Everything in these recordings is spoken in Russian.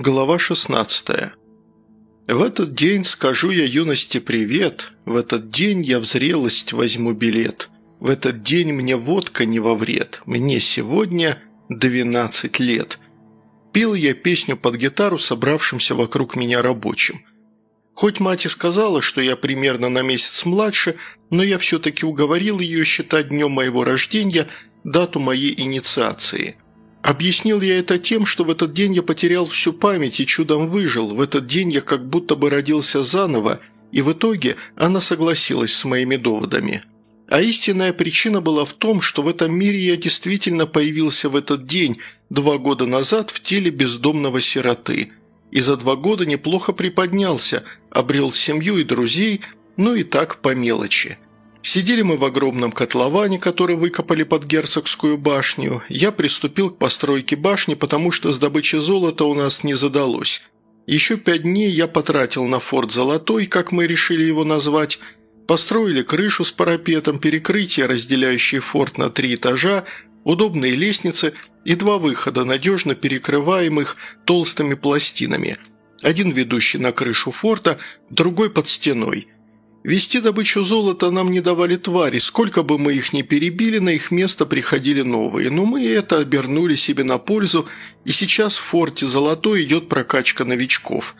Глава 16 В этот день скажу я юности привет, В этот день я в зрелость возьму билет, В этот день мне водка не во вред, Мне сегодня 12 лет. Пел я песню под гитару собравшимся вокруг меня рабочим. Хоть мать и сказала, что я примерно на месяц младше, но я все-таки уговорил ее считать днем моего рождения дату моей инициации – Объяснил я это тем, что в этот день я потерял всю память и чудом выжил, в этот день я как будто бы родился заново, и в итоге она согласилась с моими доводами. А истинная причина была в том, что в этом мире я действительно появился в этот день, два года назад, в теле бездомного сироты. И за два года неплохо приподнялся, обрел семью и друзей, ну и так по мелочи. Сидели мы в огромном котловане, который выкопали под герцогскую башню. Я приступил к постройке башни, потому что с добычей золота у нас не задалось. Еще пять дней я потратил на форт Золотой, как мы решили его назвать. Построили крышу с парапетом, перекрытие, разделяющее форт на три этажа, удобные лестницы и два выхода, надежно перекрываемых толстыми пластинами. Один ведущий на крышу форта, другой под стеной – Вести добычу золота нам не давали твари, сколько бы мы их ни перебили, на их место приходили новые, но мы это обернули себе на пользу, и сейчас в форте Золотой идет прокачка новичков.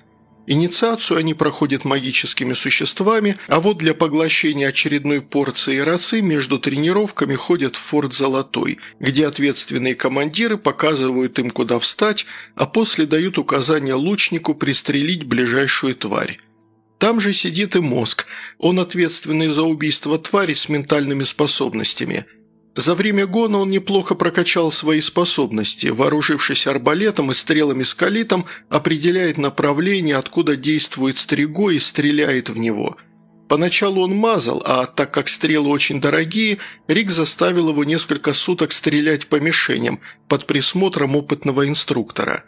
Инициацию они проходят магическими существами, а вот для поглощения очередной порции росы между тренировками ходят в форт Золотой, где ответственные командиры показывают им, куда встать, а после дают указания лучнику пристрелить ближайшую тварь. Там же сидит и мозг, он ответственный за убийство твари с ментальными способностями. За время гона он неплохо прокачал свои способности, вооружившись арбалетом и стрелами с калитом, определяет направление, откуда действует стрего и стреляет в него. Поначалу он мазал, а так как стрелы очень дорогие, Рик заставил его несколько суток стрелять по мишеням под присмотром опытного инструктора –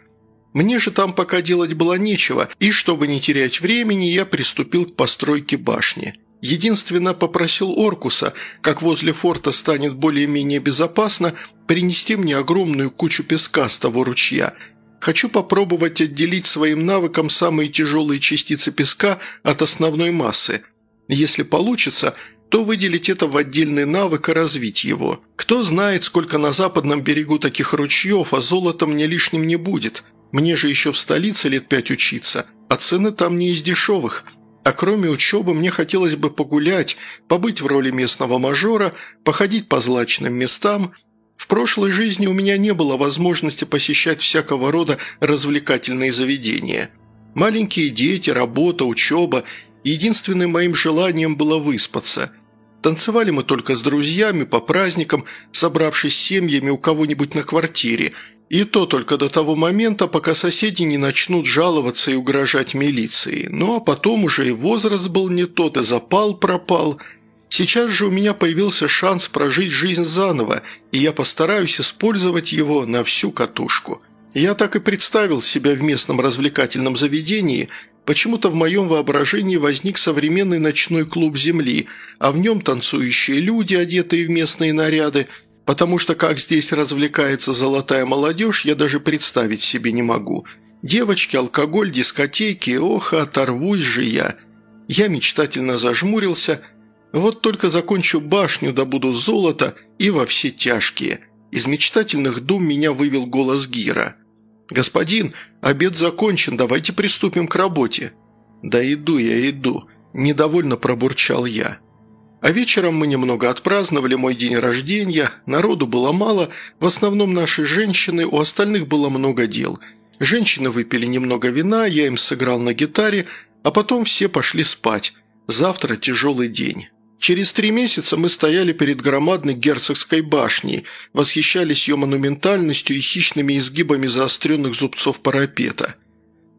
мне же там пока делать было нечего, и чтобы не терять времени, я приступил к постройке башни. Единственно попросил Оркуса, как возле форта станет более-менее безопасно, принести мне огромную кучу песка с того ручья. Хочу попробовать отделить своим навыком самые тяжелые частицы песка от основной массы. Если получится, то выделить это в отдельный навык и развить его. Кто знает, сколько на западном берегу таких ручьев, а золота мне лишним не будет. Мне же еще в столице лет пять учиться, а цены там не из дешевых. А кроме учебы мне хотелось бы погулять, побыть в роли местного мажора, походить по злачным местам. В прошлой жизни у меня не было возможности посещать всякого рода развлекательные заведения. Маленькие дети, работа, учеба. Единственным моим желанием было выспаться. Танцевали мы только с друзьями по праздникам, собравшись семьями у кого-нибудь на квартире – и то только до того момента, пока соседи не начнут жаловаться и угрожать милиции. Ну а потом уже и возраст был не тот, и запал пропал. Сейчас же у меня появился шанс прожить жизнь заново, и я постараюсь использовать его на всю катушку. Я так и представил себя в местном развлекательном заведении – Почему-то в моем воображении возник современный ночной клуб Земли, а в нем танцующие люди, одетые в местные наряды, потому что как здесь развлекается золотая молодежь, я даже представить себе не могу. Девочки, алкоголь, дискотеки, ох, оторвусь же я. Я мечтательно зажмурился. Вот только закончу башню, добуду золото и во все тяжкие. Из мечтательных дум меня вывел голос Гира. «Господин, обед закончен, давайте приступим к работе». «Да иду я, иду», – недовольно пробурчал я. А вечером мы немного отпраздновали мой день рождения, народу было мало, в основном наши женщины, у остальных было много дел. Женщины выпили немного вина, я им сыграл на гитаре, а потом все пошли спать. Завтра тяжелый день. Через три месяца мы стояли перед громадной герцогской башней, восхищались ее монументальностью и хищными изгибами заостренных зубцов парапета –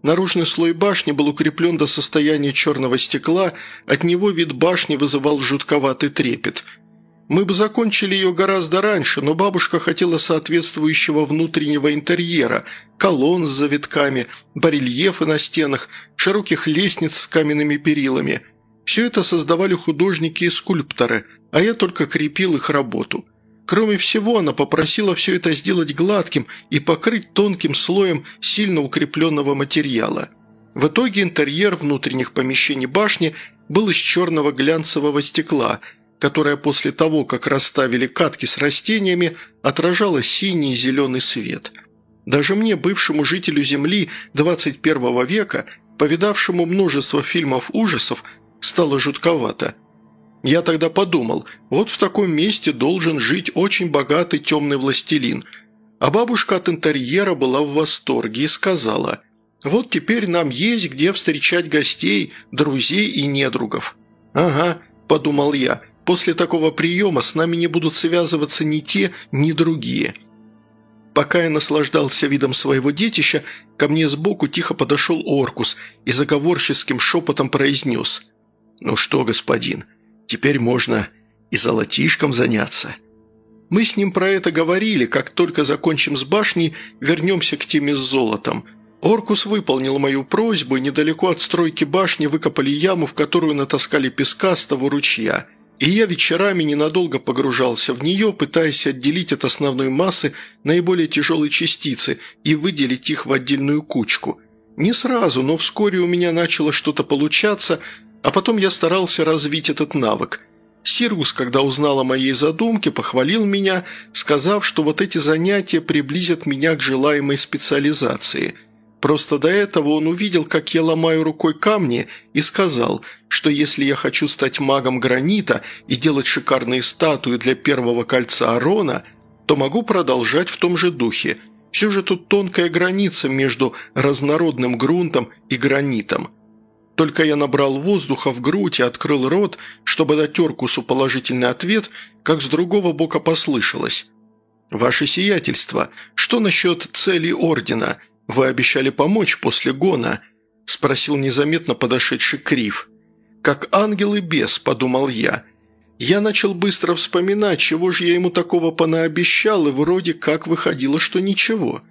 Наружный слой башни был укреплен до состояния черного стекла, от него вид башни вызывал жутковатый трепет. Мы бы закончили ее гораздо раньше, но бабушка хотела соответствующего внутреннего интерьера, колонн с завитками, барельефы на стенах, широких лестниц с каменными перилами. Все это создавали художники и скульпторы, а я только крепил их работу. Кроме всего, она попросила все это сделать гладким и покрыть тонким слоем сильно укрепленного материала. В итоге интерьер внутренних помещений башни был из черного глянцевого стекла, которое после того, как расставили катки с растениями, отражало синий и зеленый свет. Даже мне, бывшему жителю Земли 21 века, повидавшему множество фильмов ужасов, стало жутковато – я тогда подумал, вот в таком месте должен жить очень богатый темный властелин. А бабушка от интерьера была в восторге и сказала, вот теперь нам есть где встречать гостей, друзей и недругов. «Ага», – подумал я, – «после такого приема с нами не будут связываться ни те, ни другие». Пока я наслаждался видом своего детища, ко мне сбоку тихо подошел Оркус и заговорческим шепотом произнес «Ну что, господин, Теперь можно и золотишком заняться. Мы с ним про это говорили, как только закончим с башней, вернемся к теме с золотом. Оркус выполнил мою просьбу, недалеко от стройки башни выкопали яму, в которую натаскали песка с того ручья. И я вечерами ненадолго погружался в нее, пытаясь отделить от основной массы наиболее тяжелые частицы и выделить их в отдельную кучку. Не сразу, но вскоре у меня начало что-то получаться – а потом я старался развить этот навык. Сирус, когда узнал о моей задумке, похвалил меня, сказав, что вот эти занятия приблизят меня к желаемой специализации. Просто до этого он увидел, как я ломаю рукой камни, и сказал, что если я хочу стать магом гранита и делать шикарные статуи для первого кольца Арона, то могу продолжать в том же духе. Все же тут тонкая граница между разнородным грунтом и гранитом. Только я набрал воздуха в грудь и открыл рот, чтобы дать Оркусу положительный ответ, как с другого бока послышалось. «Ваше сиятельство, что насчет цели Ордена? Вы обещали помочь после гона?» – спросил незаметно подошедший Крив. «Как ангел и бес», – подумал я. Я начал быстро вспоминать, чего же я ему такого понаобещал, и вроде как выходило, что ничего.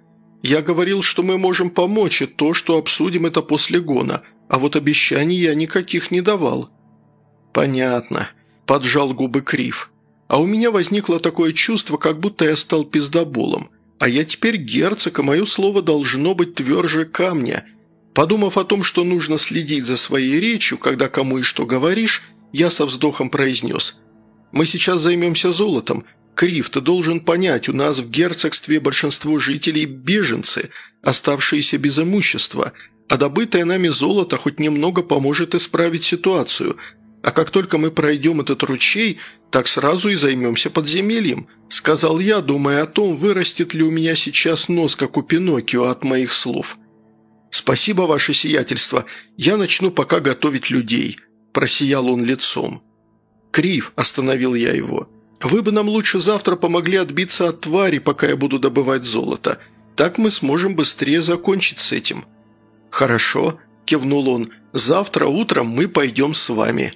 Я говорил, что мы можем помочь, и то, что обсудим это после гона – а вот обещаний я никаких не давал». «Понятно», – поджал губы Крив. «А у меня возникло такое чувство, как будто я стал пиздоболом. А я теперь герцог, а мое слово должно быть тверже камня». Подумав о том, что нужно следить за своей речью, когда кому и что говоришь, я со вздохом произнес. «Мы сейчас займемся золотом. Крив, ты должен понять, у нас в герцогстве большинство жителей – беженцы, оставшиеся без имущества – а добытое нами золото хоть немного поможет исправить ситуацию. А как только мы пройдем этот ручей, так сразу и займемся подземельем», – сказал я, думая о том, вырастет ли у меня сейчас нос, как у Пиноккио, от моих слов. «Спасибо, ваше сиятельство. Я начну пока готовить людей», – просиял он лицом. «Крив», – остановил я его. «Вы бы нам лучше завтра помогли отбиться от твари, пока я буду добывать золото. Так мы сможем быстрее закончить с этим». «Хорошо», – кивнул он, – «завтра утром мы пойдем с вами».